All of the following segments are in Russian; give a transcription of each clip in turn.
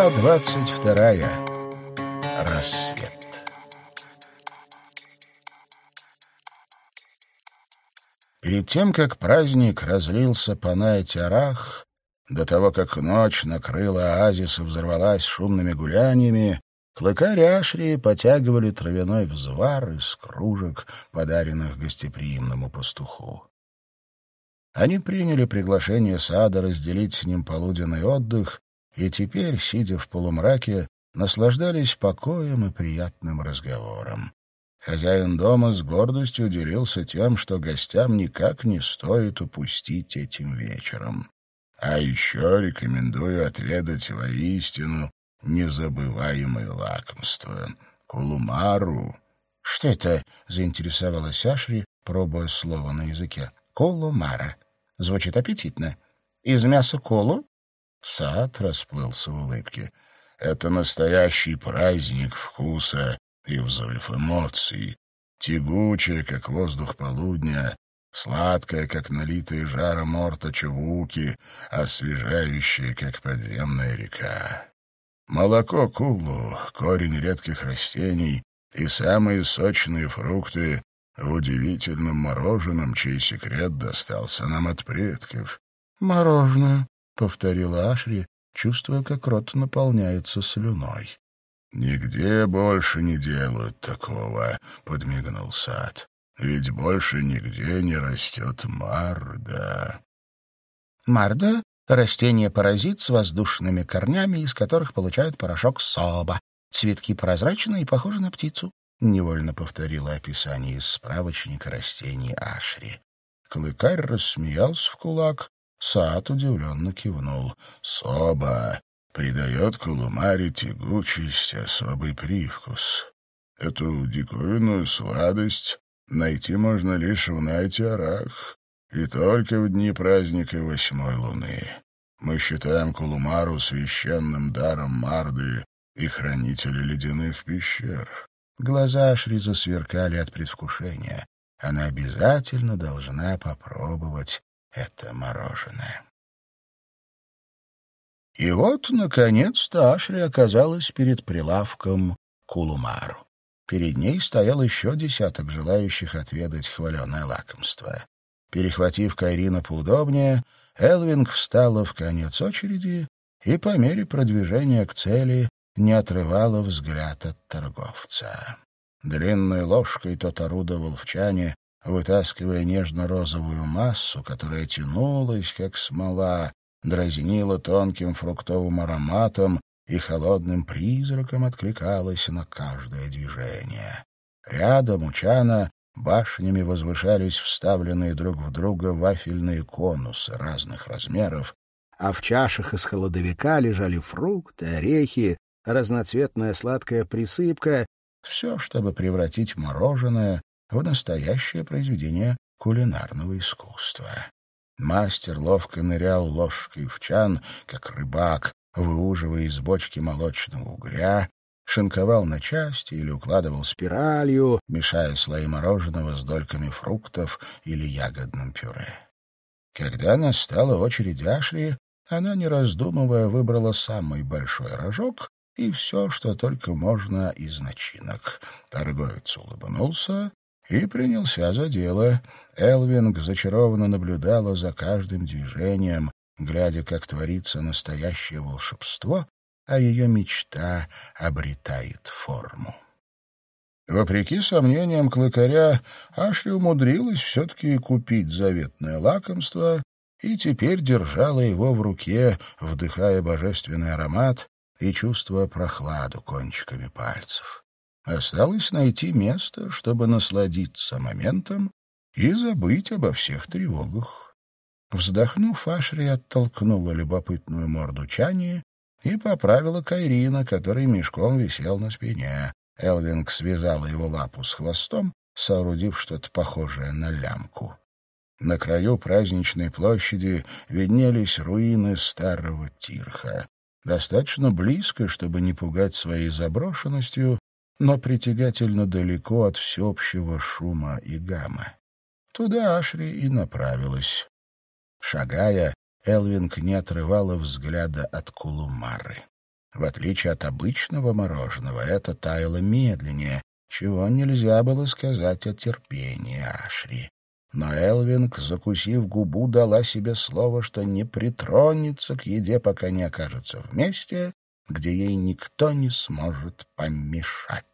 Глава двадцать вторая. Рассвет. Перед тем, как праздник разлился по Найт-Арах, до того, как ночь накрыла оазис и взорвалась шумными гуляниями, клыкарь Ашри потягивали травяной взвар из кружек, подаренных гостеприимному пастуху. Они приняли приглашение сада разделить с ним полуденный отдых и теперь, сидя в полумраке, наслаждались покоем и приятным разговором. Хозяин дома с гордостью делился тем, что гостям никак не стоит упустить этим вечером. А еще рекомендую отведать воистину незабываемое лакомство — кулумару. — Что это? — заинтересовалась Ашри, пробуя слово на языке. — Кулумара. Звучит аппетитно. Из мяса колу? Сад расплылся в улыбке. Это настоящий праздник вкуса и взрыв эмоций. Тягучая, как воздух полудня, сладкая, как налитые жаром морта чувуки, освежающая, как подземная река. Молоко кулу, корень редких растений и самые сочные фрукты в удивительном мороженом, чей секрет достался нам от предков. «Мороженое», — повторила Ашри, чувствуя, как рот наполняется слюной. «Нигде больше не делают такого», — подмигнул Сад. «Ведь больше нигде не растет марда». «Марда — растение-паразит с воздушными корнями, из которых получают порошок соба. Цветки прозрачные и похожи на птицу», — невольно повторила описание из справочника растений Ашри. Клыкарь рассмеялся в кулак, Саат удивленно кивнул. «Соба придает кулумаре тягучесть, особый привкус. Эту диковинную сладость найти можно лишь в Найтиарах, и только в дни праздника восьмой луны. Мы считаем кулумару священным даром Марды и хранителя ледяных пещер». Глаза Ашри засверкали от предвкушения. Она обязательно должна попробовать это мороженое. И вот, наконец-то, Ашри оказалась перед прилавком Кулумару. Перед ней стоял еще десяток желающих отведать хваленое лакомство. Перехватив Кайрина поудобнее, Элвинг встала в конец очереди и по мере продвижения к цели не отрывала взгляд от торговца. Длинной ложкой тот орудовал в чане, вытаскивая нежно-розовую массу, которая тянулась, как смола, дразнила тонким фруктовым ароматом и холодным призраком откликалась на каждое движение. Рядом у чана башнями возвышались вставленные друг в друга вафельные конусы разных размеров, а в чашах из холодовика лежали фрукты, орехи, разноцветная сладкая присыпка — все, чтобы превратить мороженое в настоящее произведение кулинарного искусства. Мастер ловко нырял ложкой в чан, как рыбак, выуживая из бочки молочного угря, шинковал на части или укладывал спиралью, мешая слои мороженого с дольками фруктов или ягодным пюре. Когда настала очередь Ашри, она, не раздумывая, выбрала самый большой рожок и все, что только можно из начинок. Торговец улыбнулся и принялся за дело. Элвинг зачарованно наблюдала за каждым движением, глядя, как творится настоящее волшебство, а ее мечта обретает форму. Вопреки сомнениям клыкаря, Ашли умудрилась все-таки купить заветное лакомство и теперь держала его в руке, вдыхая божественный аромат и чувствуя прохладу кончиками пальцев. Осталось найти место, чтобы насладиться моментом и забыть обо всех тревогах. Вздохнув, Ашри оттолкнула любопытную морду Чани и поправила Кайрина, который мешком висел на спине. Элвинг связала его лапу с хвостом, соорудив что-то похожее на лямку. На краю праздничной площади виднелись руины старого Тирха. Достаточно близко, чтобы не пугать своей заброшенностью, но притягательно далеко от всеобщего шума и гамма. Туда Ашри и направилась. Шагая, Элвинг не отрывала взгляда от Кулумары. В отличие от обычного мороженого, это таяло медленнее, чего нельзя было сказать о терпении Ашри. Но Элвинг, закусив губу, дала себе слово, что не притронется к еде, пока не окажется вместе, где ей никто не сможет помешать.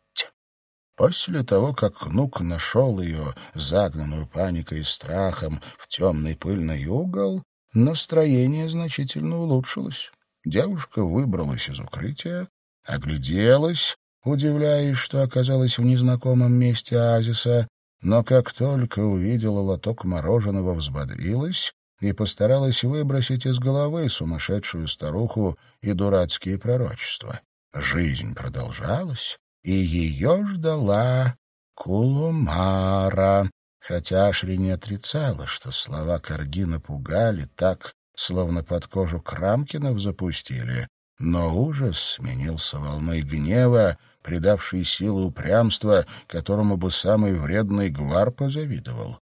После того, как Нук нашел ее, загнанную паникой и страхом, в темный пыльный угол, настроение значительно улучшилось. Девушка выбралась из укрытия, огляделась, удивляясь, что оказалась в незнакомом месте оазиса, но как только увидела лоток мороженого, взбодрилась и постаралась выбросить из головы сумасшедшую старуху и дурацкие пророчества. Жизнь продолжалась, и ее ждала Кулумара, хотя Ашри не отрицала, что слова Каргина пугали так, словно под кожу Крамкинов запустили, но ужас сменился волной гнева, придавшей силу упрямства, которому бы самый вредный гвар позавидовал.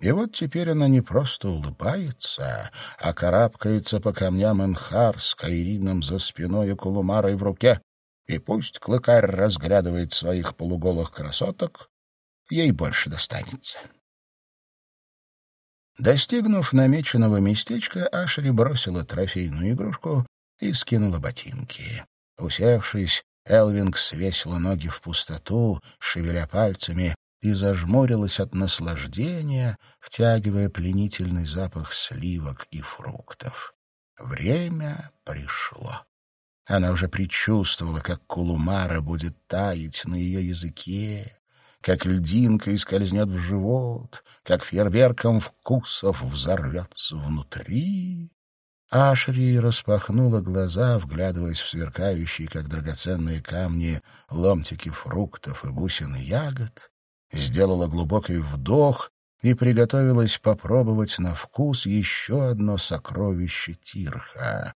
И вот теперь она не просто улыбается, а карабкается по камням Энхар с Кайрином за спиной и Кулумарой в руке. И пусть клыкарь разглядывает своих полуголых красоток, ей больше достанется. Достигнув намеченного местечка, Ашри бросила трофейную игрушку и скинула ботинки. Усевшись, Элвинг свесила ноги в пустоту, шевеля пальцами, и зажмурилась от наслаждения, втягивая пленительный запах сливок и фруктов. Время пришло. Она уже предчувствовала, как кулумара будет таять на ее языке, как льдинка скользнет в живот, как фейерверком вкусов взорвется внутри. Ашри распахнула глаза, вглядываясь в сверкающие, как драгоценные камни, ломтики фруктов и бусины ягод, сделала глубокий вдох и приготовилась попробовать на вкус еще одно сокровище Тирха.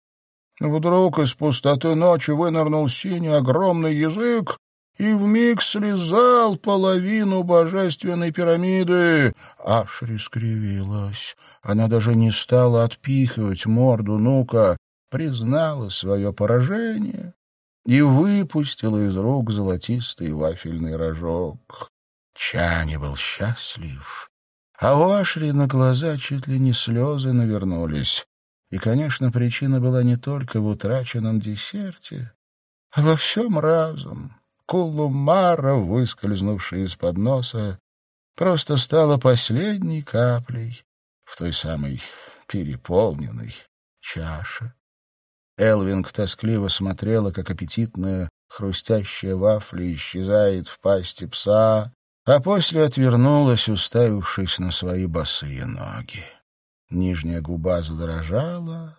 Вдруг из пустоты ночи вынырнул синий огромный язык и вмиг слезал половину божественной пирамиды. Ашри скривилась. Она даже не стала отпихивать морду Нука, признала свое поражение и выпустила из рук золотистый вафельный рожок. Чани был счастлив, а у Ашри на глаза чуть ли не слезы навернулись. И, конечно, причина была не только в утраченном десерте, а во всем разом. Кулумара, выскользнувшая из-под носа, просто стала последней каплей в той самой переполненной чаше. Элвинг тоскливо смотрела, как аппетитная хрустящая вафля исчезает в пасти пса, а после отвернулась, уставившись на свои босые ноги. Нижняя губа задрожала.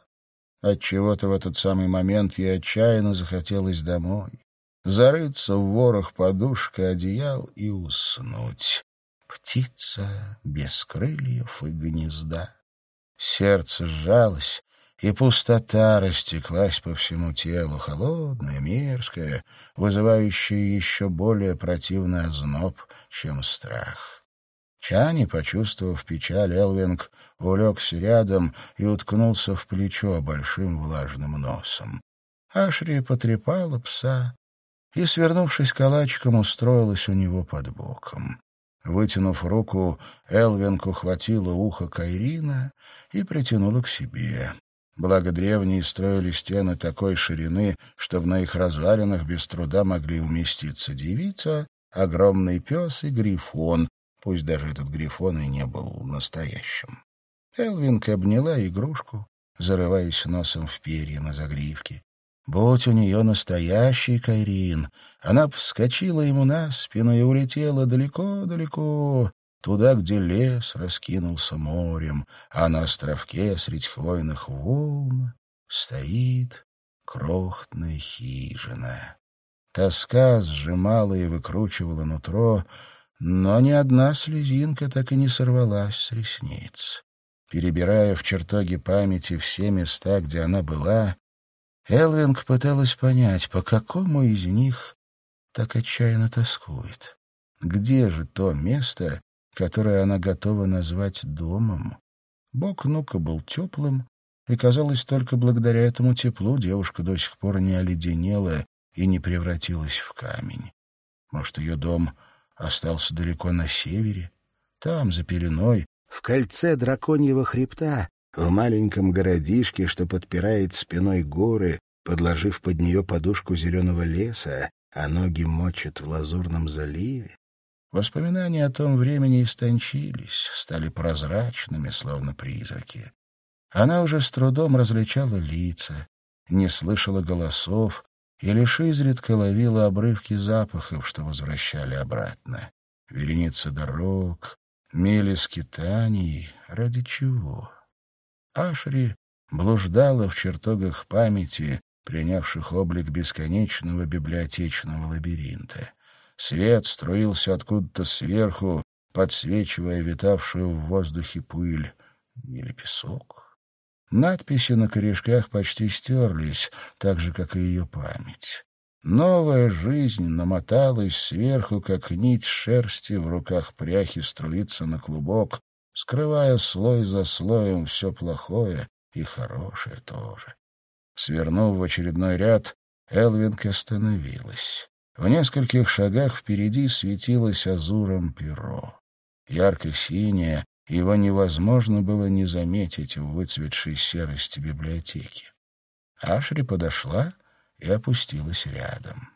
Отчего-то в этот самый момент ей отчаянно захотелось домой. Зарыться в ворох подушка, одеял и уснуть. Птица без крыльев и гнезда. Сердце сжалось, и пустота растеклась по всему телу, холодная, мерзкая, вызывающая еще более противный озноб, чем страх. Чани, почувствовав печаль, Элвинг улегся рядом и уткнулся в плечо большим влажным носом. Ашри потрепала пса и, свернувшись калачиком, устроилась у него под боком. Вытянув руку, Элвинг ухватила ухо Кайрина и притянула к себе. Благо древние строили стены такой ширины, чтобы на их развалинах без труда могли уместиться девица, огромный пес и грифон, пусть даже этот грифон и не был настоящим. Элвинка обняла игрушку, зарываясь носом в перья на загривке. Будь у нее настоящий Кайрин, она вскочила ему на спину и улетела далеко-далеко, туда, где лес раскинулся морем, а на островке средь хвойных волн стоит крохотная хижина. Тоска сжимала и выкручивала нутро, но ни одна слезинка так и не сорвалась с ресниц. Перебирая в чертоге памяти все места, где она была, Элвинг пыталась понять, по какому из них так отчаянно тоскует. Где же то место, которое она готова назвать домом? Бок Нука был теплым, и, казалось, только благодаря этому теплу девушка до сих пор не оледенела и не превратилась в камень. Может, ее дом остался далеко на севере? Там, за пеленой, в кольце драконьего хребта, в маленьком городишке, что подпирает спиной горы, подложив под нее подушку зеленого леса, а ноги мочат в лазурном заливе. Воспоминания о том времени истончились, стали прозрачными, словно призраки. Она уже с трудом различала лица, не слышала голосов и лишь изредка ловила обрывки запахов, что возвращали обратно. Вереница дорог, мили скитаний. Ради чего? Ашри блуждала в чертогах памяти, принявших облик бесконечного библиотечного лабиринта. Свет струился откуда-то сверху, подсвечивая витавшую в воздухе пыль или песок. Надписи на корешках почти стерлись, так же, как и ее память. Новая жизнь намоталась сверху, как нить шерсти в руках пряхи струится на клубок, скрывая слой за слоем все плохое и хорошее тоже. Свернув в очередной ряд, Элвинг остановилась. В нескольких шагах впереди светилось азуром перо. Ярко-синее, его невозможно было не заметить в выцветшей серости библиотеки. Ашри подошла и опустилась рядом.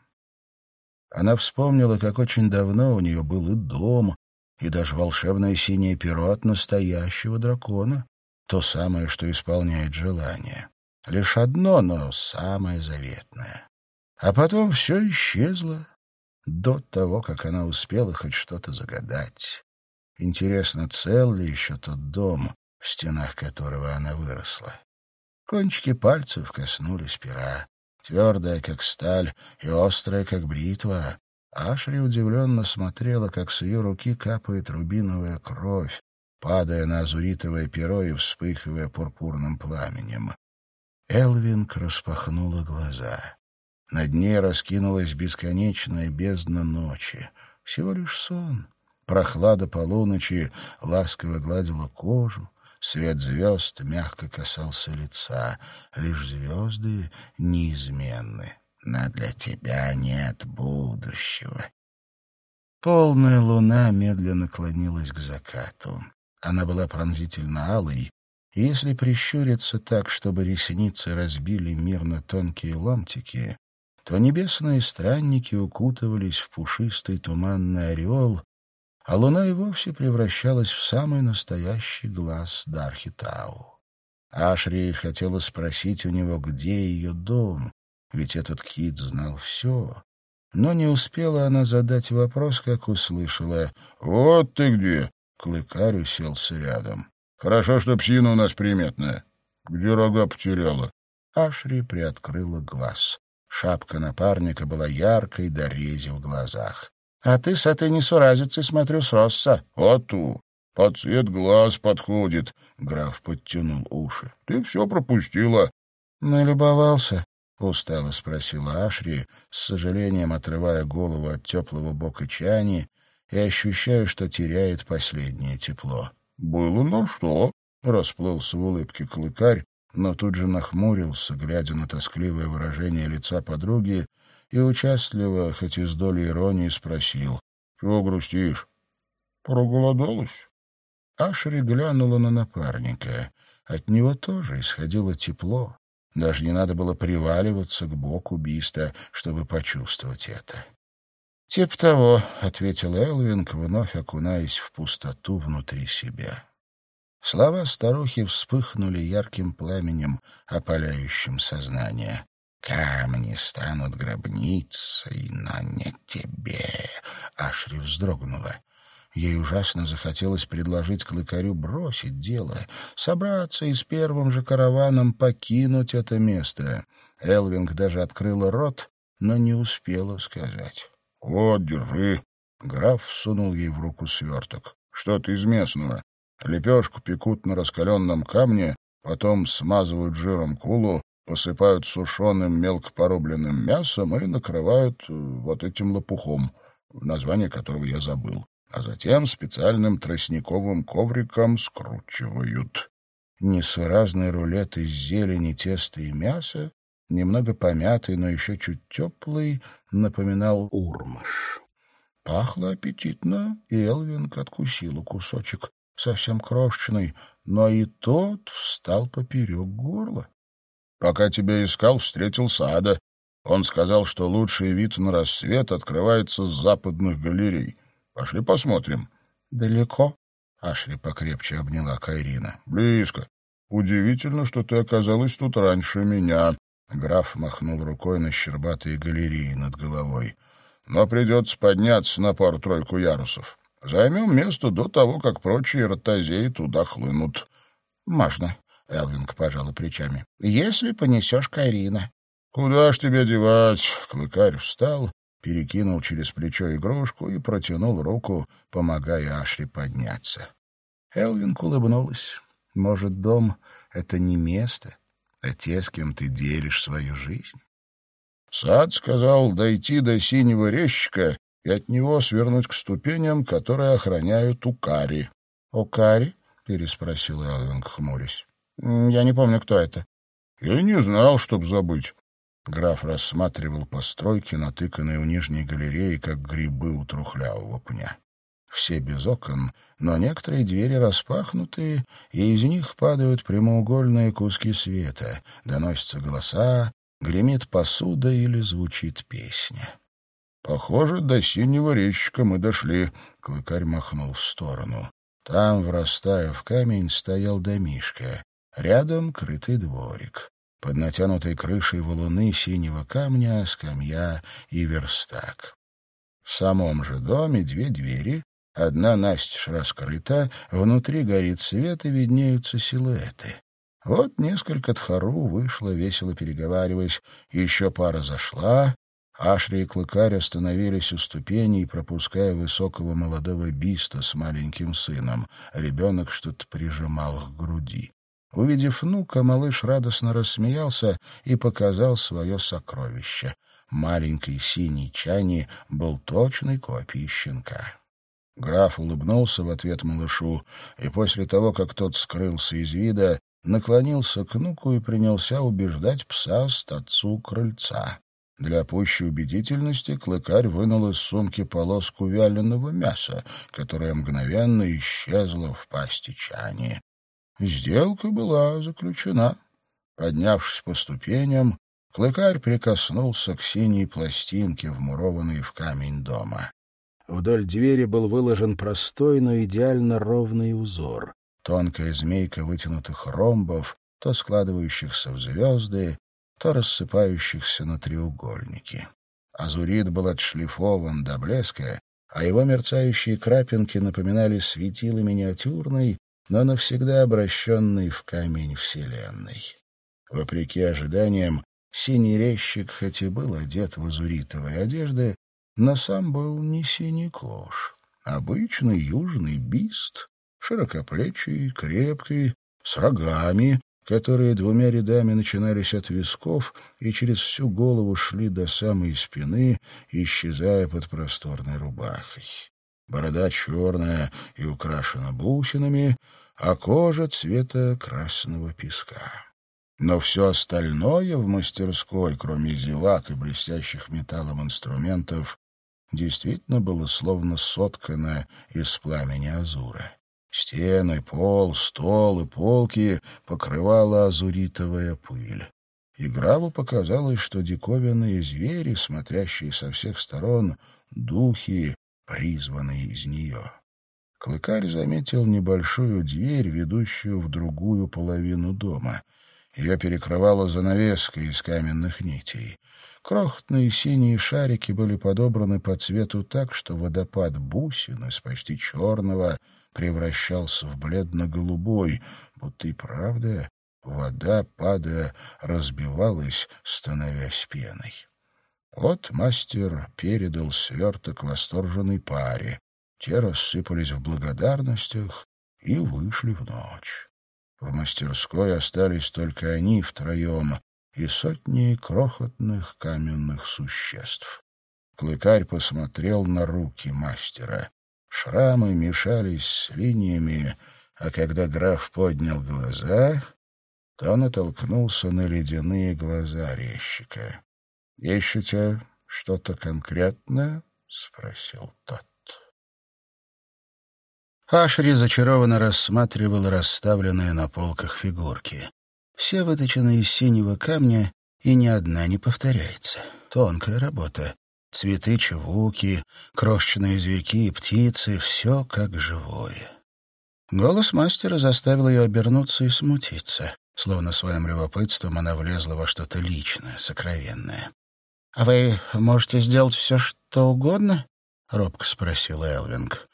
Она вспомнила, как очень давно у нее был и дом, и даже волшебное синее перо от настоящего дракона, то самое, что исполняет желание. Лишь одно, но самое заветное. А потом все исчезло до того, как она успела хоть что-то загадать. Интересно, цел ли еще тот дом, в стенах которого она выросла? Кончики пальцев коснулись пера, твердая, как сталь, и острая, как бритва. Ашри удивленно смотрела, как с ее руки капает рубиновая кровь, падая на азуритовое перо и вспыхивая пурпурным пламенем. Элвинг распахнула глаза. Над ней раскинулась бесконечная бездна ночи. Всего лишь сон. Прохлада полуночи ласково гладила кожу, свет звезд мягко касался лица. Лишь звезды неизменны. Но для тебя нет будущего. Полная луна медленно клонилась к закату. Она была пронзительно алой, и если прищуриться так, чтобы ресницы разбили мир на тонкие ломтики, то небесные странники укутывались в пушистый туманный ореол, а луна и вовсе превращалась в самый настоящий глаз Дархитау. Ашри хотела спросить у него, где ее дом, ведь этот кит знал все. Но не успела она задать вопрос, как услышала «Вот ты где!» Клыкарь уселся рядом. «Хорошо, что псина у нас приметная. Где рога потеряла?» Ашри приоткрыла глаз. Шапка напарника была яркой до рези в глазах. — А ты с этой несуразицей, смотрю, сросся. — А ту. Под цвет глаз подходит. Граф подтянул уши. — Ты все пропустила. — Налюбовался? — устало спросила Ашри, с сожалением отрывая голову от теплого бока чани и ощущая, что теряет последнее тепло. — Было на что? — расплылся в улыбке клыкарь, но тут же нахмурился, глядя на тоскливое выражение лица подруги, и участливо, хоть и с долей иронии, спросил. — Чего грустишь? — Проголодалась? Ашри глянула на напарника. От него тоже исходило тепло. Даже не надо было приваливаться к боку Биста, чтобы почувствовать это. — Тип того, — ответил Элвинг, вновь окунаясь в пустоту внутри себя. Слова старухи вспыхнули ярким пламенем, опаляющим сознание. «Камни станут гробницей, но не тебе!» Ашри вздрогнула. Ей ужасно захотелось предложить клыкарю бросить дело, собраться и с первым же караваном покинуть это место. Элвинг даже открыла рот, но не успела сказать. — Вот, держи. Граф всунул ей в руку сверток. — Что-то из местного. Лепешку пекут на раскаленном камне, потом смазывают жиром кулу, посыпают сушеным мелко порубленным мясом и накрывают э, вот этим лопухом, название которого я забыл. А затем специальным тростниковым ковриком скручивают. Несуразный рулет из зелени, теста и мяса, немного помятый, но еще чуть теплый, напоминал урмаш. Пахло аппетитно, и Элвинг откусил кусочек, совсем крошечный, но и тот встал поперек горла. — Пока тебя искал, встретил Сада. Он сказал, что лучший вид на рассвет открывается с западных галерей. Пошли посмотрим. — Далеко? — Ашри покрепче обняла Кайрина. — Близко. Удивительно, что ты оказалась тут раньше меня. Граф махнул рукой на щербатые галереи над головой. — Но придется подняться на пару-тройку ярусов. Займем место до того, как прочие ротозеи туда хлынут. — Можно, — Элвинг пожала плечами. — Если понесешь Кайрина. — Куда ж тебя девать? Клыкарь встал, перекинул через плечо игрушку и протянул руку, помогая Ашри подняться. Элвинг улыбнулась. Может, дом — это не место, а те, с кем ты делишь свою жизнь? Сад сказал дойти до синего резчика и от него свернуть к ступеням, которые охраняют Укари. — Укари? — переспросил Элвинг, хмурясь. — Я не помню, кто это. — Я не знал, чтоб забыть. Граф рассматривал постройки, натыканные у нижней галереи, как грибы у трухлявого пня. Все без окон, но некоторые двери распахнуты, и из них падают прямоугольные куски света, доносятся голоса, гремит посуда или звучит песня. Похоже, до синего речка мы дошли. Клыкарь махнул в сторону. Там, врастая в камень, стоял домишка. Рядом крытый дворик. Под натянутой крышей валуны синего камня, скамья и верстак. В самом же доме две двери, одна настежь раскрыта, внутри горит свет и виднеются силуэты. Вот несколько тхару вышло, весело переговариваясь, еще пара зашла, Ашри и Клыкарь остановились у ступеней, пропуская высокого молодого биста с маленьким сыном. Ребенок что-то прижимал к груди. Увидев внука, малыш радостно рассмеялся и показал свое сокровище. Маленький синий чани был точной копией щенка. Граф улыбнулся в ответ малышу, и после того, как тот скрылся из вида, наклонился к внуку и принялся убеждать пса остаться у крыльца. Для пущей убедительности клыкарь вынул из сумки полоску вяленого мяса, которая мгновенно исчезла в пасти чани. Сделка была заключена. Поднявшись по ступеням, клыкарь прикоснулся к синей пластинке, вмурованной в камень дома. Вдоль двери был выложен простой, но идеально ровный узор. Тонкая змейка вытянутых ромбов, то складывающихся в звезды, то рассыпающихся на треугольники. Азурит был отшлифован до блеска, а его мерцающие крапинки напоминали светило миниатюрной, но навсегда обращенной в камень Вселенной. Вопреки ожиданиям, синий резчик хоть и был одет в азуритовые одежды, но сам был не синий кош, обычный южный бист, широкоплечий, крепкий, с рогами, которые двумя рядами начинались от висков и через всю голову шли до самой спины, исчезая под просторной рубахой. Борода черная и украшена бусинами, а кожа цвета красного песка. Но все остальное в мастерской, кроме зевак и блестящих металлом инструментов, действительно было словно соткано из пламени азура. Стены, пол, стол и полки покрывала азуритовая пыль. И Граву показалось, что диковинные звери, смотрящие со всех сторон, духи, призванные из нее. Клыкарь заметил небольшую дверь, ведущую в другую половину дома. Ее перекрывала занавеска из каменных нитей. Крохотные синие шарики были подобраны по цвету так, что водопад бусин из почти черного превращался в бледно-голубой, будто и правда вода, падая, разбивалась, становясь пеной. Вот мастер передал сверток восторженной паре. Те рассыпались в благодарностях и вышли в ночь. В мастерской остались только они втроем и сотни крохотных каменных существ. Клыкарь посмотрел на руки мастера. Шрамы мешались с линиями, а когда граф поднял глаза, то натолкнулся на ледяные глаза резчика. «Ищете что-то конкретное?» — спросил тот. Ашри зачарованно рассматривал расставленные на полках фигурки. Все выточены из синего камня, и ни одна не повторяется. Тонкая работа. Цветы, чевуки, крошечные зверьки и птицы — все как живое. Голос мастера заставил ее обернуться и смутиться. Словно своим любопытством она влезла во что-то личное, сокровенное. — А вы можете сделать все, что угодно? — робко спросил Элвинг.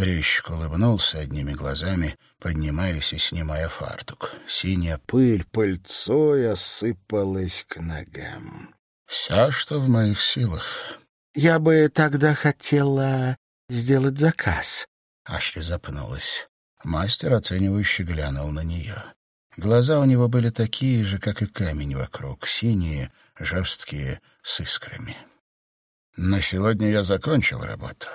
Резчик улыбнулся одними глазами, поднимаясь и снимая фартук. Синяя пыль пыльцой осыпалась к ногам. «Все, что в моих силах». «Я бы тогда хотела сделать заказ». Ашли запнулась. Мастер, оценивающе глянул на нее. Глаза у него были такие же, как и камень вокруг, синие, жесткие, с искрами. «На сегодня я закончил работу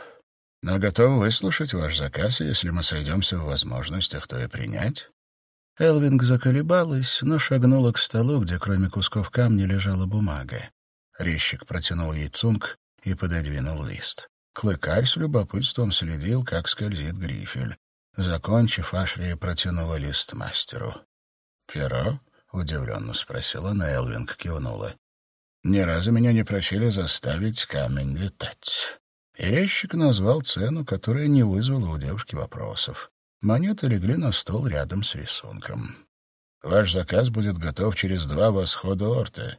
но готов выслушать ваш заказ, если мы сойдемся в возможностях, то и принять». Элвинг заколебалась, но шагнула к столу, где кроме кусков камня лежала бумага. Резчик протянул ей цунг и пододвинул лист. Клыкарь с любопытством следил, как скользит грифель. Закончив, Ашрия протянула лист мастеру. «Перо?» — удивленно спросила, но Элвинг кивнула. «Ни разу меня не просили заставить камень летать». Резчик назвал цену, которая не вызвала у девушки вопросов. Монеты легли на стол рядом с рисунком. «Ваш заказ будет готов через два восхода Орты.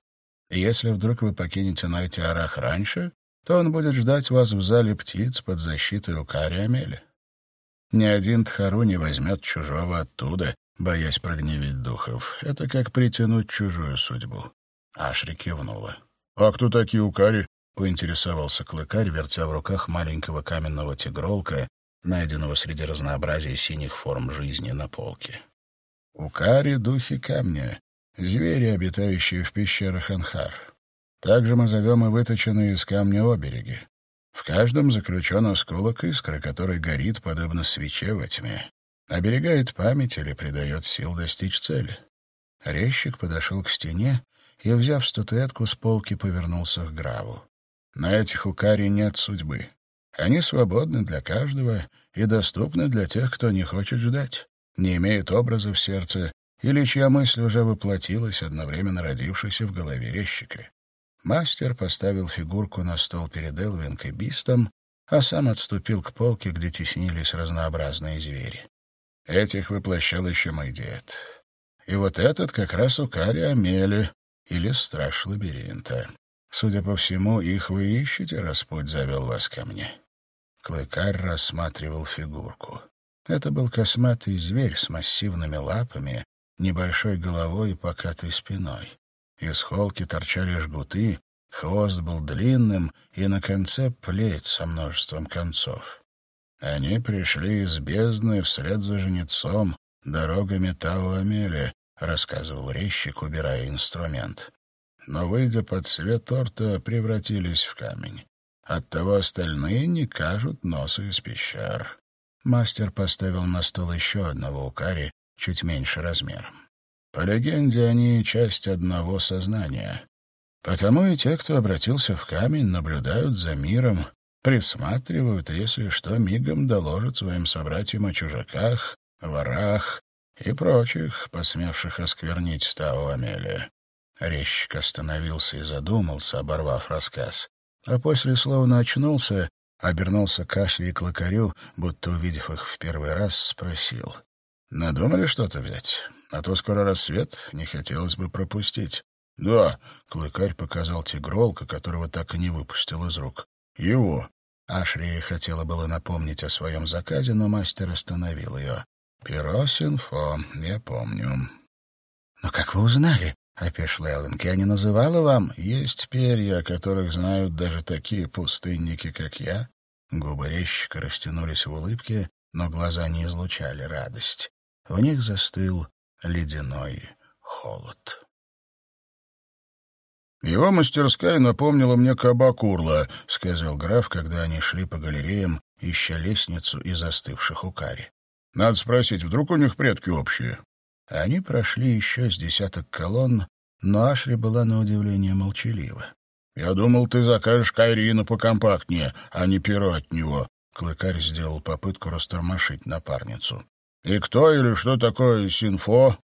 И если вдруг вы покинете Найти Арах раньше, то он будет ждать вас в зале птиц под защитой у Кари Амели. Ни один Тхару не возьмет чужого оттуда, боясь прогневить духов. Это как притянуть чужую судьбу». Ашри кивнула. «А кто такие Укари?» Поинтересовался клыкарь, вертя в руках маленького каменного тигролка, найденного среди разнообразия синих форм жизни на полке. У Кари — духи камня, звери, обитающие в пещерах Анхар. Также мы зовем и выточенные из камня обереги. В каждом заключен осколок искры, который горит, подобно свече во тьме. Оберегает память или придает сил достичь цели. Резчик подошел к стене и, взяв статуэтку с полки, повернулся к Граву. На этих укари нет судьбы. Они свободны для каждого и доступны для тех, кто не хочет ждать, не имеет образа в сердце или чья мысль уже воплотилась, одновременно родившейся в голове резчика. Мастер поставил фигурку на стол перед Элвинг и Бистом, а сам отступил к полке, где теснились разнообразные звери. Этих воплощал еще мой дед. И вот этот как раз у Кари Амели, или Страж Лабиринта. Судя по всему, их вы ищете, раз путь завел вас ко мне. Клыкарь рассматривал фигурку. Это был косматый зверь с массивными лапами, небольшой головой и покатой спиной. Из холки торчали жгуты, хвост был длинным, и на конце плеть со множеством концов. Они пришли из бездны вслед за жнецом дорогами Тау-Амели, рассказывал резчик, убирая инструмент но, выйдя под свет торта, превратились в камень. Оттого остальные не кажут носа из пещер. Мастер поставил на стол еще одного укари, чуть меньше размером. По легенде, они — часть одного сознания. Потому и те, кто обратился в камень, наблюдают за миром, присматривают, если что, мигом доложат своим собратьям о чужаках, ворах и прочих, посмевших осквернить стау Амелия. Резчик остановился и задумался, оборвав рассказ. А после словно очнулся, обернулся к Ашле и Клокарю, будто увидев их в первый раз, спросил. «Надумали что-то взять? А то скоро рассвет, не хотелось бы пропустить». «Да», — Клыкарь показал тигролка, которого так и не выпустил из рук. «Его». Ашрия хотела было напомнить о своем заказе, но мастер остановил ее. «Перо Синфо, я помню». «Но как вы узнали?» — опешил Эллинг. «Я не называла вам? Есть перья, о которых знают даже такие пустынники, как я». Губы резчика растянулись в улыбке, но глаза не излучали радость. В них застыл ледяной холод. «Его мастерская напомнила мне кабакурла», — сказал граф, когда они шли по галереям, ища лестницу из застывших укари. Надо спросить, вдруг у них предки общие?» Они прошли еще с десяток колонн, но Ашри была на удивление молчалива. «Я думал, ты закажешь Кайрину покомпактнее, а не перо от него». Клыкарь сделал попытку растормошить напарницу. «И кто или что такое Синфо?»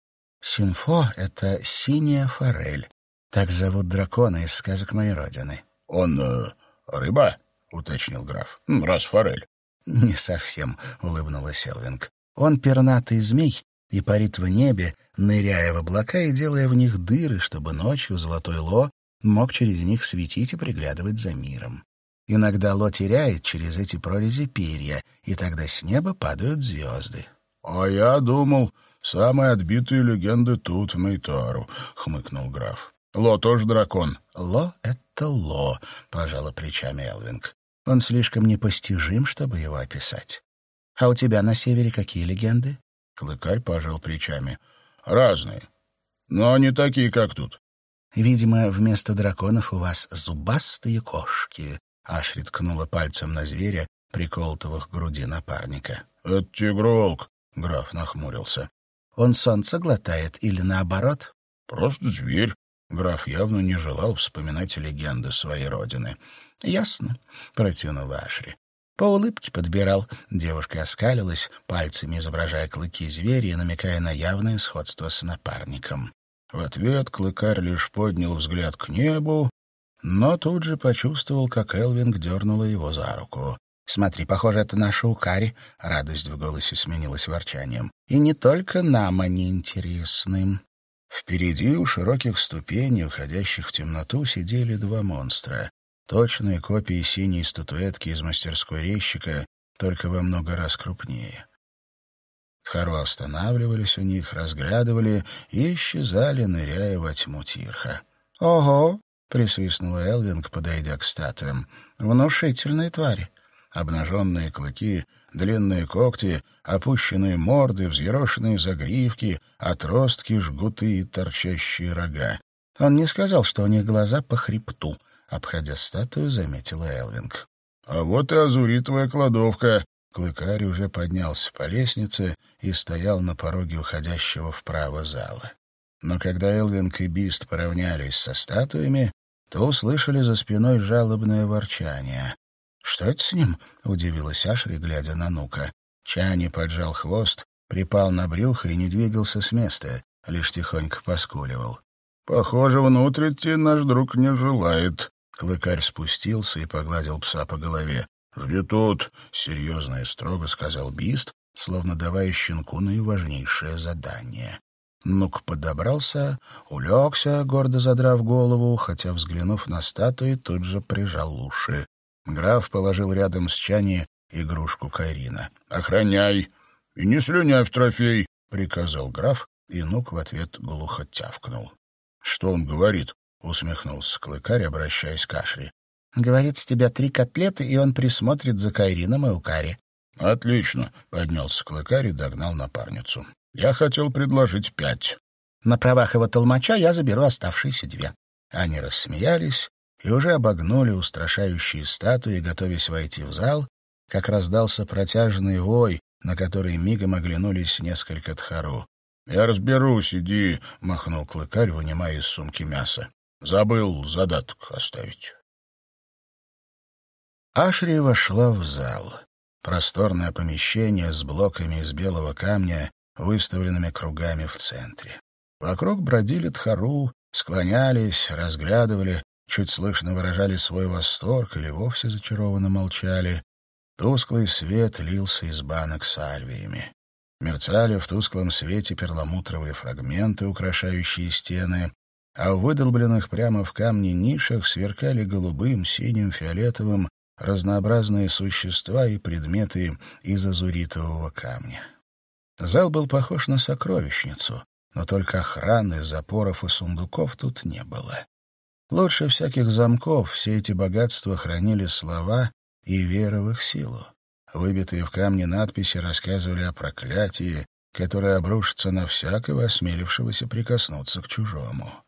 «Синфо — это синяя форель. Так зовут дракона из сказок моей родины». «Он э, рыба?» — уточнил граф. «Раз форель». «Не совсем», — улыбнулась Элвинг. «Он пернатый змей и парит в небе, ныряя в облака и делая в них дыры, чтобы ночью золотой Ло мог через них светить и приглядывать за миром. Иногда Ло теряет через эти прорези перья, и тогда с неба падают звезды. — А я думал, самые отбитые легенды тут, в Мейтару, — хмыкнул граф. — Ло тоже дракон. — Ло — это Ло, — пожала плечами Элвинг. Он слишком непостижим, чтобы его описать. А у тебя на севере какие легенды? Клыкарь пожал плечами. — Разные. Но не такие, как тут. Видимо, вместо драконов у вас зубастые кошки. Ашри ткнула пальцем на зверя, приколотого к груди напарника. — Это тигролк, — граф нахмурился. — Он солнце глотает или наоборот? — Просто зверь. Граф явно не желал вспоминать легенды своей родины. — Ясно, — протянула Ашри. По улыбке подбирал. Девушка оскалилась, пальцами изображая клыки зверя и намекая на явное сходство с напарником. В ответ клыкарь лишь поднял взгляд к небу, но тут же почувствовал, как Элвинг дернула его за руку. «Смотри, похоже, это наша Укари», — радость в голосе сменилась ворчанием. «И не только нам они интересны». Впереди у широких ступеней, уходящих в темноту, сидели два монстра. Точные копии синей статуэтки из мастерской резчика, только во много раз крупнее. Тхару останавливались у них, разглядывали и исчезали, ныряя во тьму Тирха. «Ого!» — присвистнула Элвинг, подойдя к статуям. «Внушительные твари!» Обнаженные клыки, длинные когти, опущенные морды, взъерошенные загривки, отростки, жгуты и торчащие рога. Он не сказал, что у них глаза по хребту. Обходя статую, заметила Элвинг. — А вот и азуритовая кладовка, Клыкарь уже поднялся по лестнице и стоял на пороге уходящего вправо зала. Но когда Элвинг и Бист поравнялись со статуями, то услышали за спиной жалобное ворчание. «Что это с ним?» — удивилась Ашри, глядя на Нука. Чани поджал хвост, припал на брюхо и не двигался с места, лишь тихонько поскуливал. «Похоже, внутрь идти наш друг не желает». Клыкарь спустился и погладил пса по голове. «Жди тут», — серьезно и строго сказал Бист, словно давая щенку наиважнейшее задание. Нук подобрался, улегся, гордо задрав голову, хотя, взглянув на статуи, тут же прижал уши. Граф положил рядом с Чани игрушку Кайрина. «Охраняй! И не слюняй в трофей!» — приказал граф, и Нук в ответ глухо тявкнул. «Что он говорит?» — усмехнулся клыкарь, обращаясь к Ашри. Говорит, с тебя три котлеты, и он присмотрит за Кайрином и Укари. — Отлично, — поднялся Клыкарь и догнал напарницу. — Я хотел предложить пять. На правах его толмача я заберу оставшиеся две. Они рассмеялись и уже обогнули устрашающие статуи, готовясь войти в зал, как раздался протяжный вой, на который мигом оглянулись несколько тхару. — Я разберусь, иди, — махнул клыкарь, вынимая из сумки мясо. — Забыл задаток оставить. Ашри вошла в зал. Просторное помещение с блоками из белого камня, выставленными кругами в центре. Вокруг бродили тхару, склонялись, разглядывали, чуть слышно выражали свой восторг или вовсе зачарованно молчали. Тусклый свет лился из банок с альвиями. Мерцали в тусклом свете перламутровые фрагменты, украшающие стены, а в выдолбленных прямо в камне нишах сверкали голубым, синим, фиолетовым разнообразные существа и предметы из азуритового камня. Зал был похож на сокровищницу, но только охраны, запоров и сундуков тут не было. Лучше всяких замков все эти богатства хранили слова и вера в их силу. Выбитые в камне надписи рассказывали о проклятии, которое обрушится на всякого, осмелившегося прикоснуться к чужому.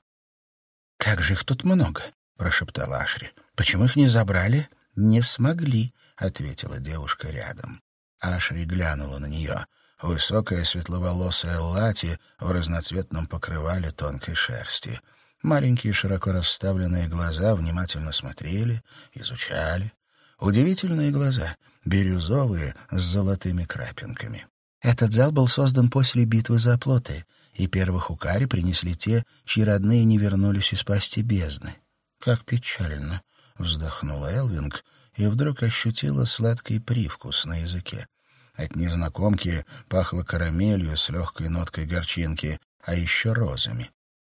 «Как же их тут много!» — прошептала Ашри. «Почему их не забрали?» «Не смогли», — ответила девушка рядом. Ашри глянула на нее. высокая светловолосая Лати в разноцветном покрывале тонкой шерсти. Маленькие широко расставленные глаза внимательно смотрели, изучали. Удивительные глаза, бирюзовые, с золотыми крапинками. Этот зал был создан после битвы за оплоты, и первых укари принесли те, чьи родные не вернулись из пасти бездны. «Как печально!» — вздохнула Элвинг и вдруг ощутила сладкий привкус на языке. От незнакомки пахло карамелью с легкой ноткой горчинки, а еще розами.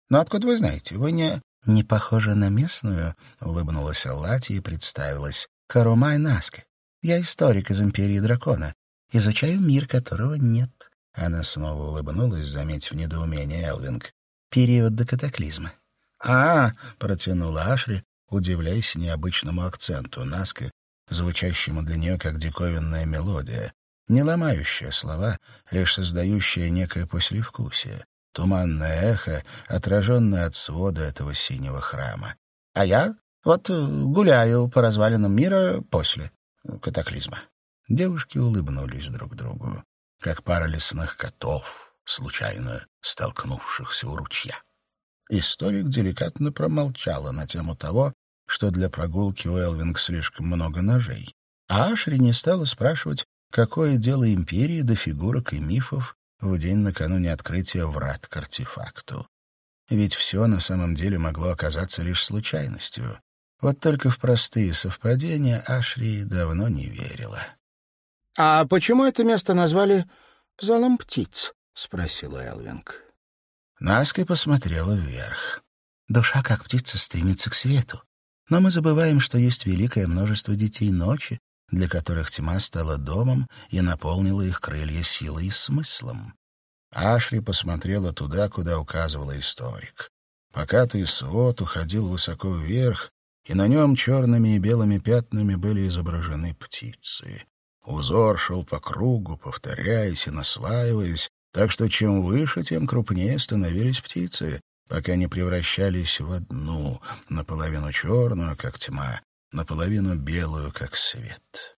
«Но откуда вы знаете? Вы не...» «Не похожа на местную?» — улыбнулась Аллати и представилась. «Карумай Наске. Я историк из Империи Дракона. Изучаю мир, которого нет». Она снова улыбнулась, заметив недоумение Элвинг. «Период до катаклизма». «А, -а — протянула Ашри, удивляясь необычному акценту Наска, звучащему для нее как диковинная мелодия, не ломающая слова, лишь создающая некое послевкусие, туманное эхо, отраженное от свода этого синего храма. А я вот э, гуляю по развалинам мира после катаклизма. Девушки улыбнулись друг другу, как пара лесных котов, случайно столкнувшихся у ручья. Историк деликатно промолчала на тему того, что для прогулки у Элвинг слишком много ножей. А Ашри не стала спрашивать, какое дело империи до фигурок и мифов в день накануне открытия врат к артефакту. Ведь все на самом деле могло оказаться лишь случайностью. Вот только в простые совпадения Ашри давно не верила. — А почему это место назвали «залом птиц»? — спросила Элвинг. Наска посмотрела вверх. Душа, как птица, стремится к свету. Но мы забываем, что есть великое множество детей ночи, для которых тьма стала домом и наполнила их крылья силой и смыслом. Ашри посмотрела туда, куда указывала историк. Покатый свод уходил высоко вверх, и на нем черными и белыми пятнами были изображены птицы. Узор шел по кругу, повторяясь и наслаиваясь, так что чем выше, тем крупнее становились птицы, пока не превращались в одну, наполовину черную, как тьма, наполовину белую, как свет.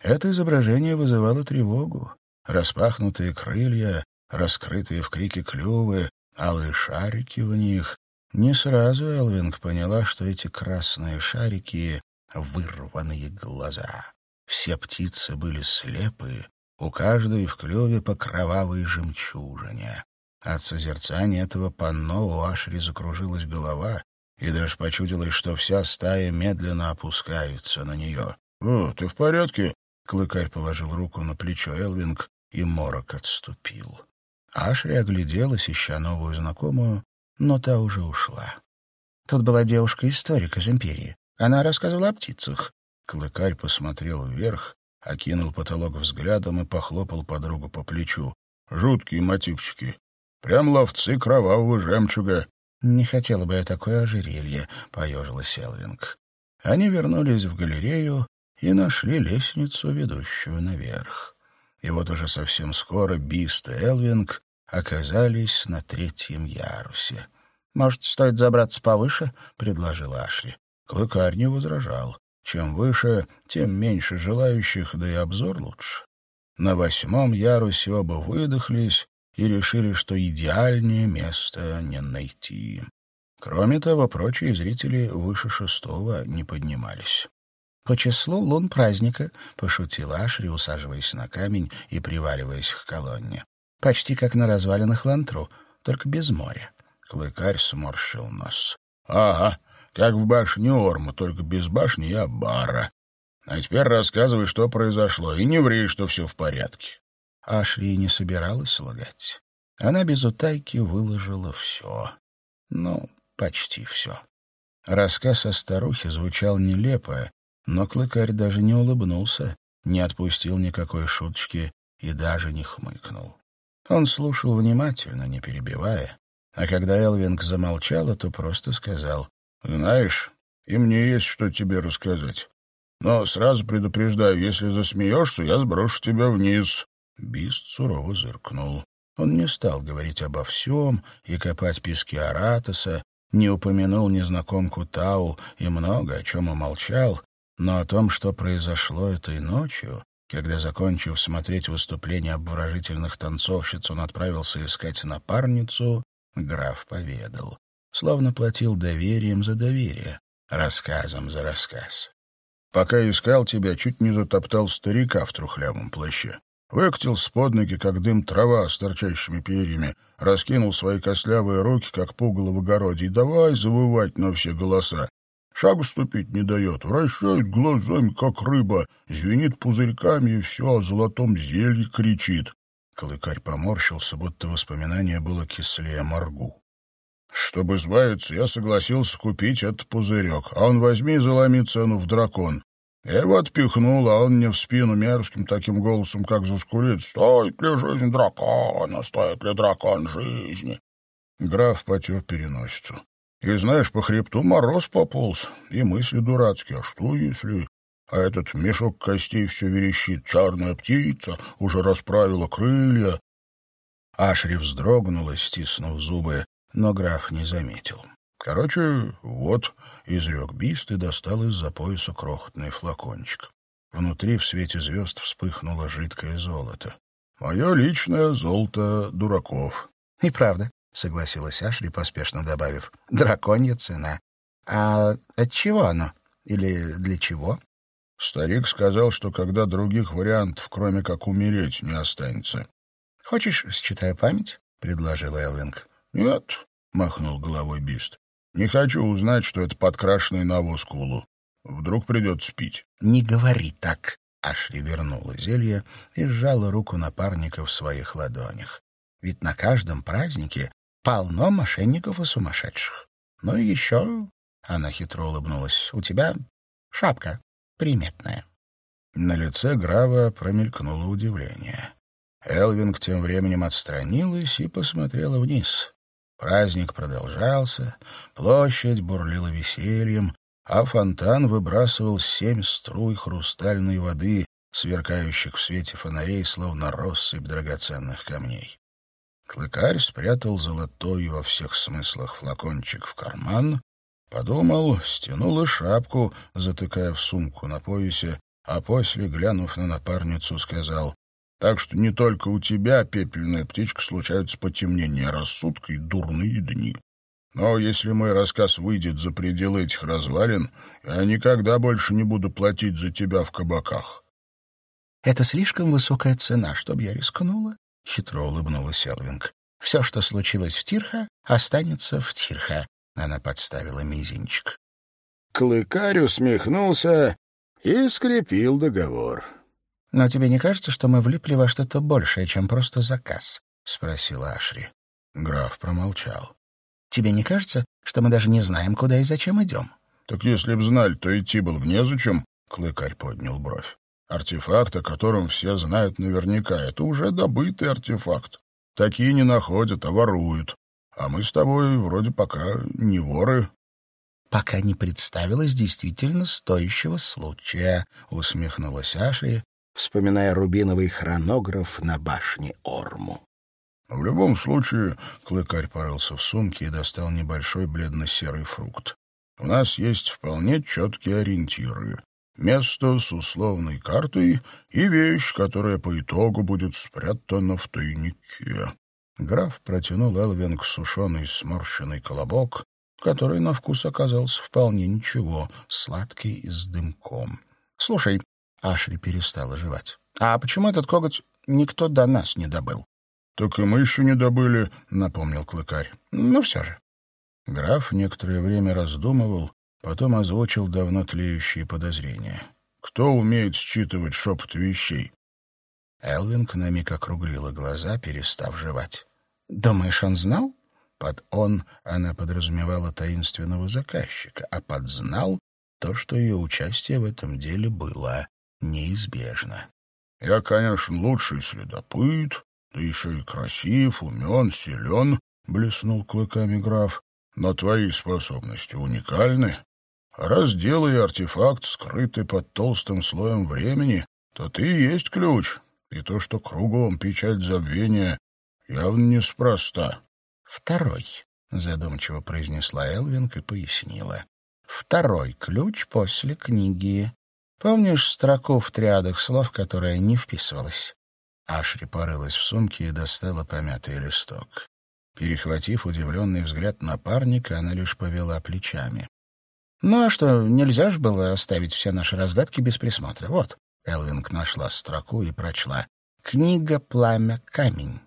Это изображение вызывало тревогу. Распахнутые крылья, раскрытые в крике клювы, алые шарики в них. Не сразу Элвинг поняла, что эти красные шарики — вырванные глаза. Все птицы были слепы, у каждой в клюве по кровавой жемчужине. От созерцания этого панно у Ашри закружилась голова, и даже почудилось, что вся стая медленно опускается на нее. — О, ты в порядке? — Клыкарь положил руку на плечо Элвинг, и морок отступил. Ашри огляделась, ища новую знакомую, но та уже ушла. Тут была девушка-историк из Империи. Она рассказывала о птицах. Клыкарь посмотрел вверх, окинул потолок взглядом и похлопал подругу по плечу. «Жуткие мотивчики. Прям ловцы кровавого жемчуга. «Не хотела бы я такое ожерелье», — поежилась Элвинг. Они вернулись в галерею и нашли лестницу, ведущую наверх. И вот уже совсем скоро Бист и Элвинг оказались на третьем ярусе. «Может, стоит забраться повыше?» — предложил Ашли. Клыкарь не возражал. Чем выше, тем меньше желающих, да и обзор лучше. На восьмом ярусе оба выдохлись и решили, что идеальнее места не найти. Кроме того, прочие зрители выше шестого не поднимались. «По числу лун праздника», — пошутила Ашри, усаживаясь на камень и приваливаясь к колонне. «Почти как на развалинах Лантру, только без моря». Клыкарь сморщил нос. «Ага, как в башне Орма, только без башни и Аббара. А теперь рассказывай, что произошло, и не ври, что все в порядке». Ашли не собиралась лгать. Она без утайки выложила все. Ну, почти все. Рассказ о старухе звучал нелепо, но клыкарь даже не улыбнулся, не отпустил никакой шуточки и даже не хмыкнул. Он слушал внимательно, не перебивая, а когда Элвинг замолчала, то просто сказал, «Знаешь, и мне есть что тебе рассказать. Но сразу предупреждаю, если засмеешься, я сброшу тебя вниз. Бист сурово зыркнул. Он не стал говорить обо всем и копать пески Аратоса, не упомянул незнакомку Тау и много о чем умолчал, но о том, что произошло этой ночью, Когда, закончив смотреть выступление обворожительных танцовщиц, он отправился искать напарницу, граф поведал. Словно платил доверием за доверие, рассказом за рассказ. «Пока искал тебя, чуть не затоптал старика в трухлявом плаще. Выкатил с под ноги, как дым трава с торчащими перьями, раскинул свои костлявые руки, как пугало в огороде, и давай завывать на все голоса. Шагу ступить не дает, вращает глазами, как рыба, звенит пузырьками и все о золотом зелье кричит. Клыкарь поморщился, будто воспоминание было кислее моргу. Чтобы избавиться, я согласился купить этот пузырек, а он возьми и заломи цену в дракон. Я его отпихнул, а он мне в спину мерзким таким голосом, как заскулит. «Стоит ли жизнь дракона? Стоит ли дракон жизни?» Граф потер переносицу. И, знаешь, по хребту мороз пополз, и мысли дурацкие. А что если... А этот мешок костей все верещит. Черная птица уже расправила крылья. Ашри вздрогнула, стиснув зубы, но граф не заметил. Короче, вот, изрек бист и достал из-за пояса крохотный флакончик. Внутри в свете звезд вспыхнуло жидкое золото. Мое личное золото дураков. И правда, согласилась Ашри, поспешно добавив. Драконья цена. А от чего оно? Или для чего? Старик сказал, что когда других вариантов, кроме как умереть, не останется. Хочешь, считаю память? предложил Элвинг. Нет, махнул головой Бист. Не хочу узнать, что это подкрашенный навоз кулу. Вдруг придется пить. Не говори так. Ашли вернула зелье и сжала руку напарника в своих ладонях. Ведь на каждом празднике полно мошенников и сумасшедших. Ну и еще, — она хитро улыбнулась, — у тебя шапка приметная. На лице Грава промелькнуло удивление. Элвинг тем временем отстранилась и посмотрела вниз. Праздник продолжался, площадь бурлила весельем, а фонтан выбрасывал семь струй хрустальной воды, сверкающих в свете фонарей, словно россыпь драгоценных камней. Клыкарь спрятал золотой во всех смыслах флакончик в карман, подумал, стянул и шапку, затыкая в сумку на поясе, а после, глянув на напарницу, сказал, так что не только у тебя, пепельная птичка, случаются потемнения рассудка и дурные дни. Но если мой рассказ выйдет за пределы этих развалин, я никогда больше не буду платить за тебя в кабаках. — Это слишком высокая цена, чтобы я рискнула? — хитро улыбнулась Элвинг. — Все, что случилось в Тирха, останется в Тирха. Она подставила мизинчик. Клыкарь усмехнулся и скрепил договор. «Но тебе не кажется, что мы влипли во что-то большее, чем просто заказ?» — спросила Ашри. Граф промолчал. «Тебе не кажется, что мы даже не знаем, куда и зачем идем?» «Так если б знали, то идти было бы незачем», — Клыкарь поднял бровь. «Артефакт, о котором все знают наверняка, это уже добытый артефакт. Такие не находят, а воруют. А мы с тобой вроде пока не воры». «Пока не представилось действительно стоящего случая», — усмехнулась Ашри вспоминая рубиновый хронограф на башне Орму. В любом случае, клыкарь порылся в сумке и достал небольшой бледно-серый фрукт. У нас есть вполне четкие ориентиры. Место с условной картой и вещь, которая по итогу будет спрятана в тайнике. Граф протянул Элвинг сушеный сморщенный колобок, который на вкус оказался вполне ничего, сладкий и с дымком. — Слушай, Ашри перестала жевать. «А почему этот коготь никто до нас не добыл?» «Так и мы еще не добыли», — напомнил Клыкарь. «Ну все же». Граф некоторое время раздумывал, потом озвучил давно тлеющие подозрения. «Кто умеет считывать шепот вещей?» Элвинг на миг округлила глаза, перестав жевать. «Думаешь, он знал?» Под «он» она подразумевала таинственного заказчика, а под «знал» — то, что ее участие в этом деле было неизбежно. Я, конечно, лучший следопыт, да еще и красив, умен, силен, — блеснул клыками граф, — но твои способности уникальны. раз дело и артефакт скрыты под толстым слоем времени, то ты и есть ключ, и то, что кругом печать забвения, явно неспроста. — Второй, — задумчиво произнесла Элвинг и пояснила. — Второй ключ после книги Помнишь строку в триадах слов, которая не вписывалась?» Ашри порылась в сумке и достала помятый листок. Перехватив удивленный взгляд напарника, она лишь повела плечами. «Ну а что, нельзя же было оставить все наши разгадки без присмотра? Вот». Элвинг нашла строку и прочла. «Книга «Пламя. Камень».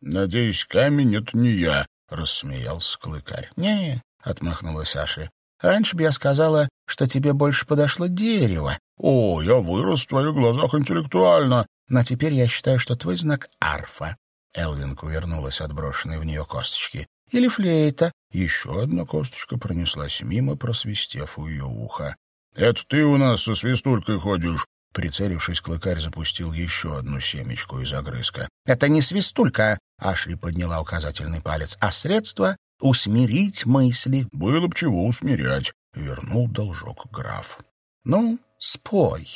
«Надеюсь, камень — это не я», — рассмеялся клыкарь. «Не», — отмахнулась Аши. «Раньше бы я сказала, что тебе больше подошло дерево». «О, я вырос в твоих глазах интеллектуально». «Но теперь я считаю, что твой знак — арфа». Элвинг увернулась от брошенной в нее косточки. «Или флейта». Еще одна косточка пронеслась мимо, просвистев у ее уха. «Это ты у нас со свистулькой ходишь?» Прицелившись, клыкарь запустил еще одну семечку из огрызка. «Это не свистулька!» — Ашли подняла указательный палец. «А средство — усмирить мысли». «Было б чего усмирять», — вернул должок граф. «Ну, спой».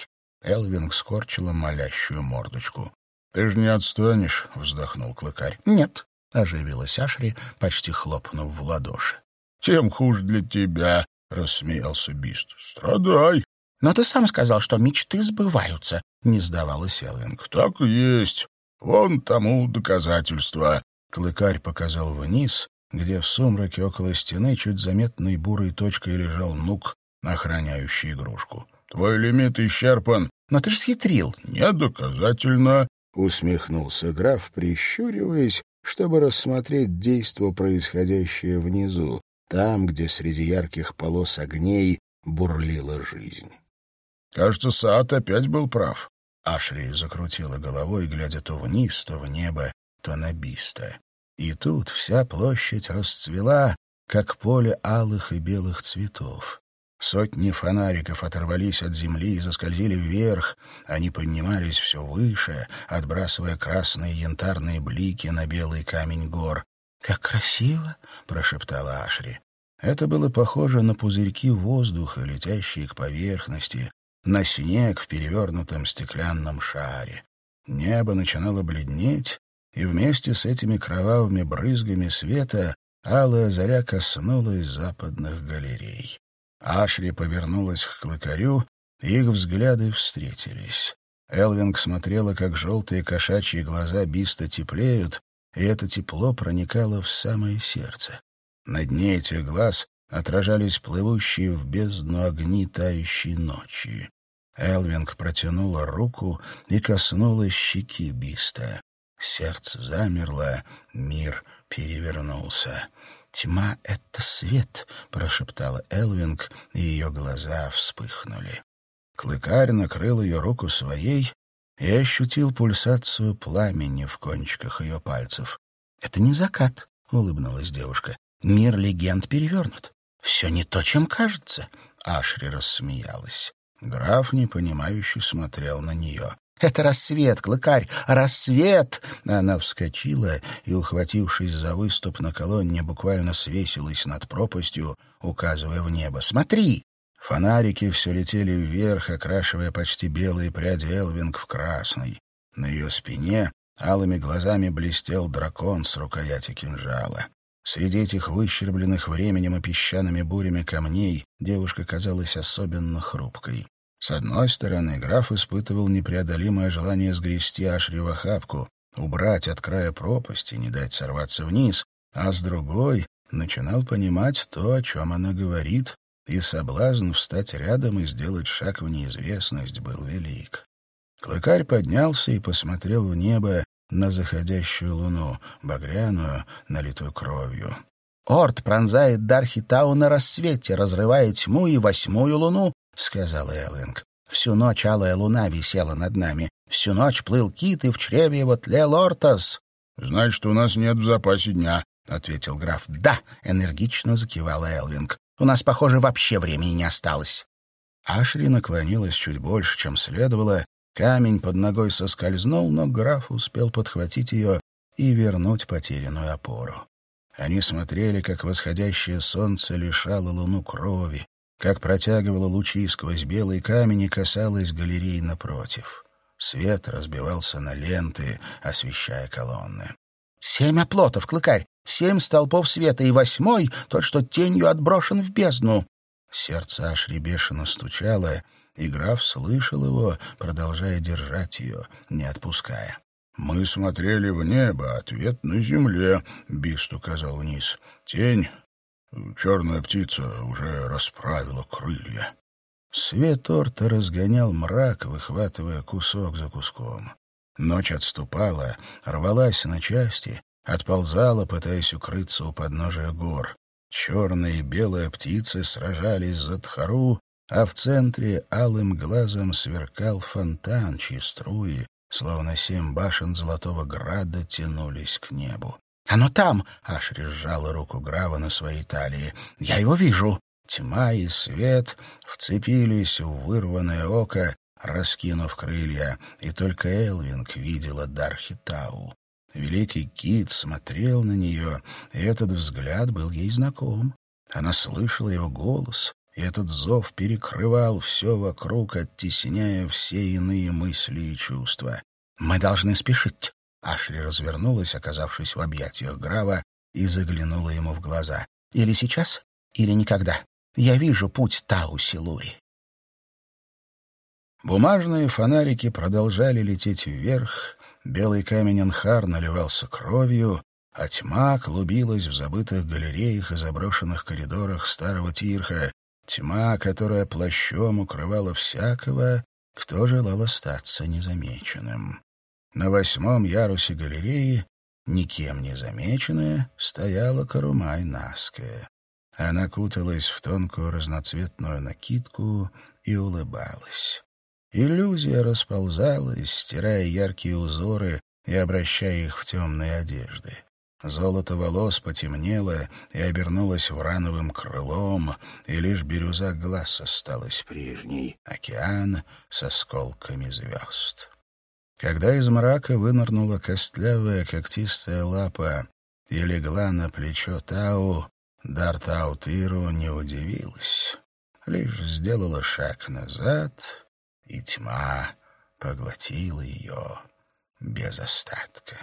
Элвинг скорчила молящую мордочку. «Ты же не отстанешь?» — вздохнул клыкарь. «Нет», — оживилась Ашри, почти хлопнув в ладоши. «Тем хуже для тебя», — рассмеялся Бист. «Страдай». «Но ты сам сказал, что мечты сбываются», — не сдавалась Элвинг. «Так и есть. Вон тому доказательство». Клыкарь показал вниз, где в сумраке около стены чуть заметной бурой точкой лежал нук, охраняющий игрушку. «Твой лимит исчерпан». «Но ты ж схитрил». «Недоказательно», — усмехнулся граф, прищуриваясь, чтобы рассмотреть действо, происходящее внизу, там, где среди ярких полос огней бурлила жизнь. Кажется, Саат опять был прав. Ашри закрутила головой, глядя то вниз, то в небо, то на Биста. И тут вся площадь расцвела, как поле алых и белых цветов. Сотни фонариков оторвались от земли и заскользили вверх. Они поднимались все выше, отбрасывая красные янтарные блики на белый камень гор. «Как красиво!» — прошептала Ашри. Это было похоже на пузырьки воздуха, летящие к поверхности, на снег в перевернутом стеклянном шаре. Небо начинало бледнеть, и вместе с этими кровавыми брызгами света алая заря коснулась западных галерей. Ашри повернулась к клыкарю, их взгляды встретились. Элвинг смотрела, как желтые кошачьи глаза Биста теплеют, и это тепло проникало в самое сердце. На дне этих глаз отражались плывущие в бездну огни тающей ночи. Элвинг протянула руку и коснулась щеки Биста. Сердце замерло, мир перевернулся. «Тьма — это свет», — прошептала Элвинг, и ее глаза вспыхнули. Клыкарь накрыл ее руку своей и ощутил пульсацию пламени в кончиках ее пальцев. «Это не закат», — улыбнулась девушка. Мир легенд перевернут. Все не то, чем кажется. Ашри рассмеялась. Граф, непонимающе, смотрел на нее. «Это рассвет, клыкарь! Рассвет!» Она вскочила и, ухватившись за выступ на колонне, буквально свесилась над пропастью, указывая в небо. «Смотри!» Фонарики все летели вверх, окрашивая почти белые пряди Элвинг в красный. На ее спине алыми глазами блестел дракон с рукояти кинжала. Среди этих выщербленных временем и песчаными бурями камней девушка казалась особенно хрупкой. С одной стороны, граф испытывал непреодолимое желание сгрести Ашри в охапку, убрать от края пропасти, не дать сорваться вниз, а с другой начинал понимать то, о чем она говорит, и соблазн встать рядом и сделать шаг в неизвестность был велик. Клыкарь поднялся и посмотрел в небо, на заходящую луну, багряную, налитую кровью. «Орд пронзает Дархитау на рассвете, разрывая тьму и восьмую луну», — сказала Элвинг. «Всю ночь алая луна висела над нами. Всю ночь плыл кит, и в чреве его тлел Ортас». «Значит, у нас нет в запасе дня», — ответил граф. «Да», — энергично закивала Элвинг. «У нас, похоже, вообще времени не осталось». Ашри наклонилась чуть больше, чем следовало, Камень под ногой соскользнул, но граф успел подхватить ее и вернуть потерянную опору. Они смотрели, как восходящее солнце лишало луну крови, как протягивало лучи сквозь белый камень и касалось галерей напротив. Свет разбивался на ленты, освещая колонны. «Семь оплотов, клыкарь! Семь столпов света, и восьмой — тот, что тенью отброшен в бездну!» Сердце Ашри бешено стучало, и граф слышал его, продолжая держать ее, не отпуская. «Мы смотрели в небо, ответ на земле», — Бист указал вниз. «Тень, черная птица, уже расправила крылья». Свет орта разгонял мрак, выхватывая кусок за куском. Ночь отступала, рвалась на части, отползала, пытаясь укрыться у подножия гор. Черная и белая птицы сражались за Тхару, а в центре алым глазом сверкал фонтан, чьи струи, словно семь башен Золотого Града, тянулись к небу. «Оно там!» — Ашри сжала руку Грава на своей талии. «Я его вижу!» Тьма и свет вцепились в вырванное око, раскинув крылья, и только Элвинг видела Дархитау. Великий Кит смотрел на нее, и этот взгляд был ей знаком. Она слышала его голос, и этот зов перекрывал все вокруг, оттесняя все иные мысли и чувства. «Мы должны спешить!» Ашли развернулась, оказавшись в объятиях Грава, и заглянула ему в глаза. «Или сейчас, или никогда. Я вижу путь Тау-Силури». Бумажные фонарики продолжали лететь вверх, белый камень Анхар наливался кровью, а тьма клубилась в забытых галереях и заброшенных коридорах старого Тирха, тьма, которая плащом укрывала всякого, кто желал остаться незамеченным. На восьмом ярусе галереи, никем не замеченная, стояла Карумай Наская. Она куталась в тонкую разноцветную накидку и улыбалась. Иллюзия расползалась, стирая яркие узоры и обращая их в темные одежды. Золото волос потемнело и обернулось врановым крылом, и лишь бирюза глаз осталась прежней — океан с осколками звезд. Когда из мрака вынырнула костлявая когтистая лапа и легла на плечо Тау, Дар Тау Тиру не удивилась, лишь сделала шаг назад — и тьма поглотила ее без остатка.